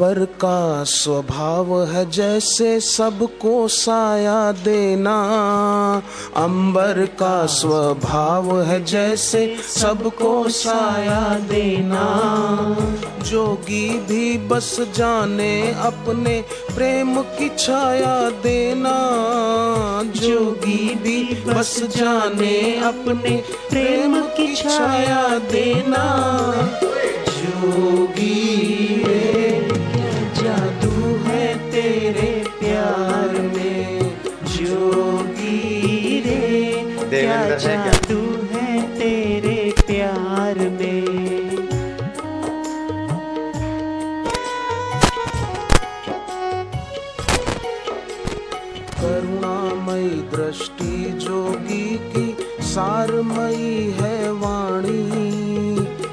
अंबर का स्वभाव है जैसे सबको साया देना। अंबर का स्वभाव है जैसे सबको साया देना। जोगी भी बस जाने अपने प्रेम की छाया देना। जोगी भी बस जाने अपने प्रेम की छाया देना। जोगी दृष्टि जोगी की सारमयी है वाणी।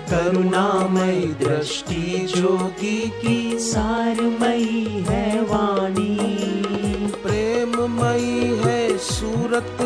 करुणामयी दृष्टि जोगी की सारमयी है वाणी। प्रेममयी है सूरत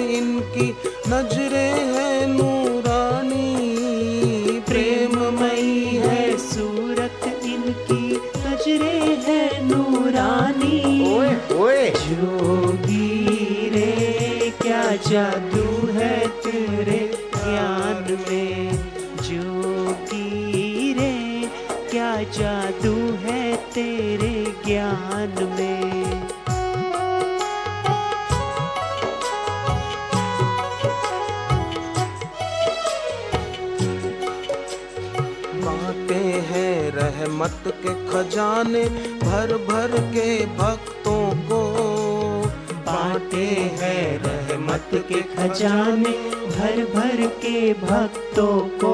रहमत के खजाने भर भर के भक्तों को। बांटे हैं रहमत के खजाने भर भर के भक्तों को।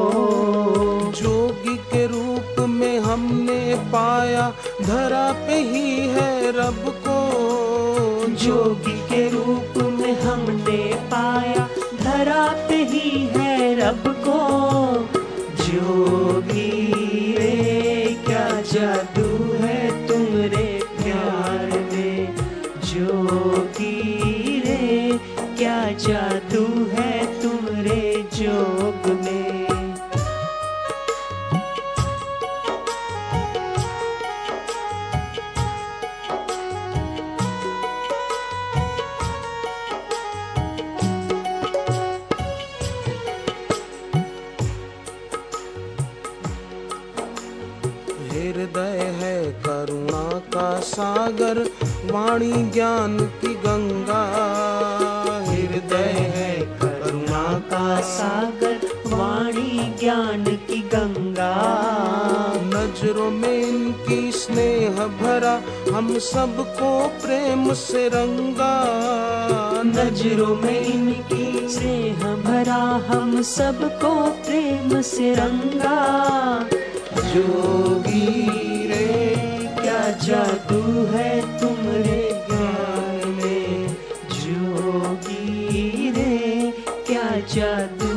जोगी के रूप में हमने पाया, धरा पे ही है रब को। जोगी के रूप में हमने पाया, धरा पे ही है जोगी रे क्या जादू है तुमरे जोग में? हृदय है करुणा का सागर वाणी ज्ञान की गंगा। हृदय है करुणा का सागर वाणी ज्ञान की गंगा। नज़रों में इनकी स्नेह भरा हम सबको प्रेम से रंगा। नज़रों में इनकी स्नेह भरा हम सबको प्रेम से रंगा। जोगी जादू है तुमरे में जोगी रे क्या जादू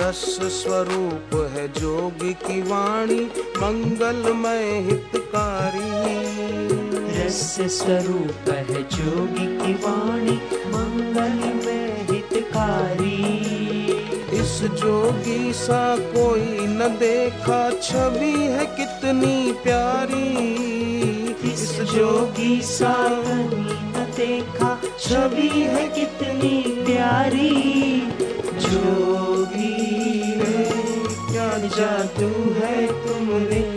रस स्वरूप है जोगी की वाणी मंगलमय हितकारी। रस स्वरूप है जोगी की वाणी मंगल में हितकारी। इस जोगी सा कोई न देखा छवि है कितनी प्यारी। इस जोगी सा न देखा छवि है कितनी प्यारी। क्या जादू है तुमरे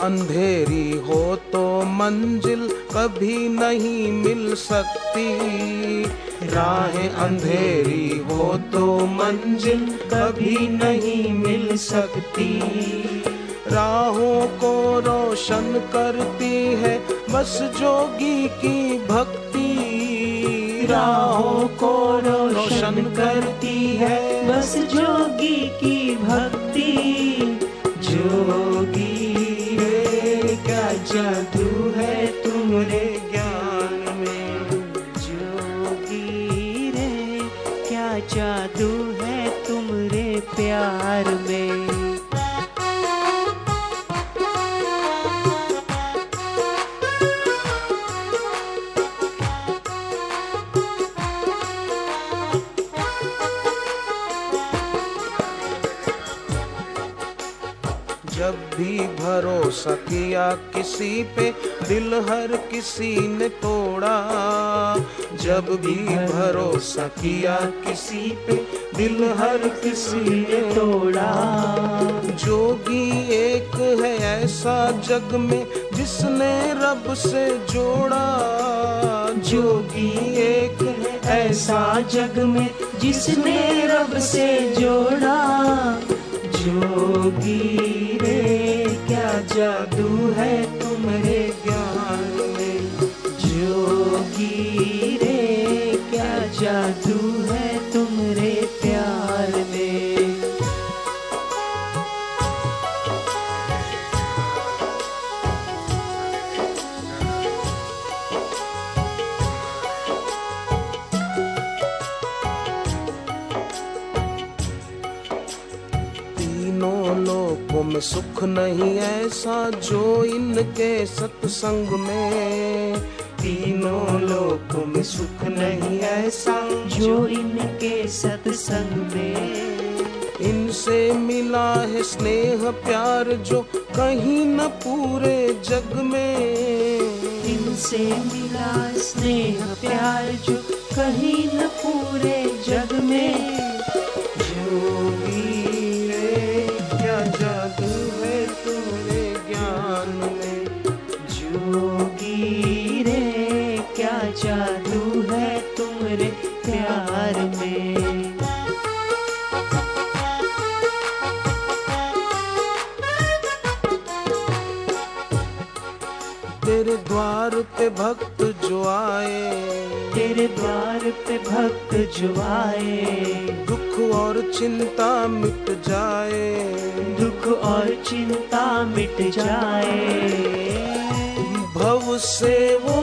अंधेरी हो तो मंजिल कभी नहीं मिल सकती। राहें अंधेरी हो तो मंजिल कभी नहीं मिल सकती। राहों को रोशन करती है बस जोगी की भक्ति। राहों को रोशन करती है बस जोगी की भक्ति। रे भी भरोसा किया किसी पे, दिल हर किसी ने तोड़ा। जब भी भरोसा किया किसी पे, दिल हर किसी ने तोड़ा। जोगी एक है ऐसा जग में, जिसने रब से जोड़ा। जोगी एक है ऐसा जग में, जिसने रब से जोड़ा। जोगी जादू है तुम्हारे में सुख नहीं ऐसा जो इनके सत्संग में। तीनों लोकों में सुख नहीं ऐसा जो इनके सत्संग में। इनसे मिला है स्नेह प्यार जो कहीं न पूरे जग में। इनसे मिला स्नेह प्यार जो कहीं न पूरे जग में। जोगी जादू है तुम्हारे प्यार में। तेरे द्वार पे भक्त जो आए तेरे द्वार पे भक्त जो आए। दुख और चिंता मिट जाए। दुख और चिंता मिट जाए। भव से वो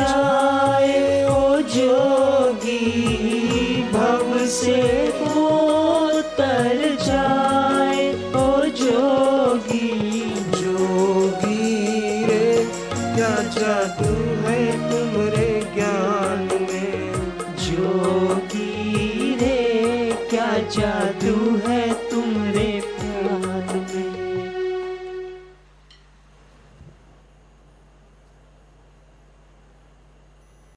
जाए ओ जोगी भव से।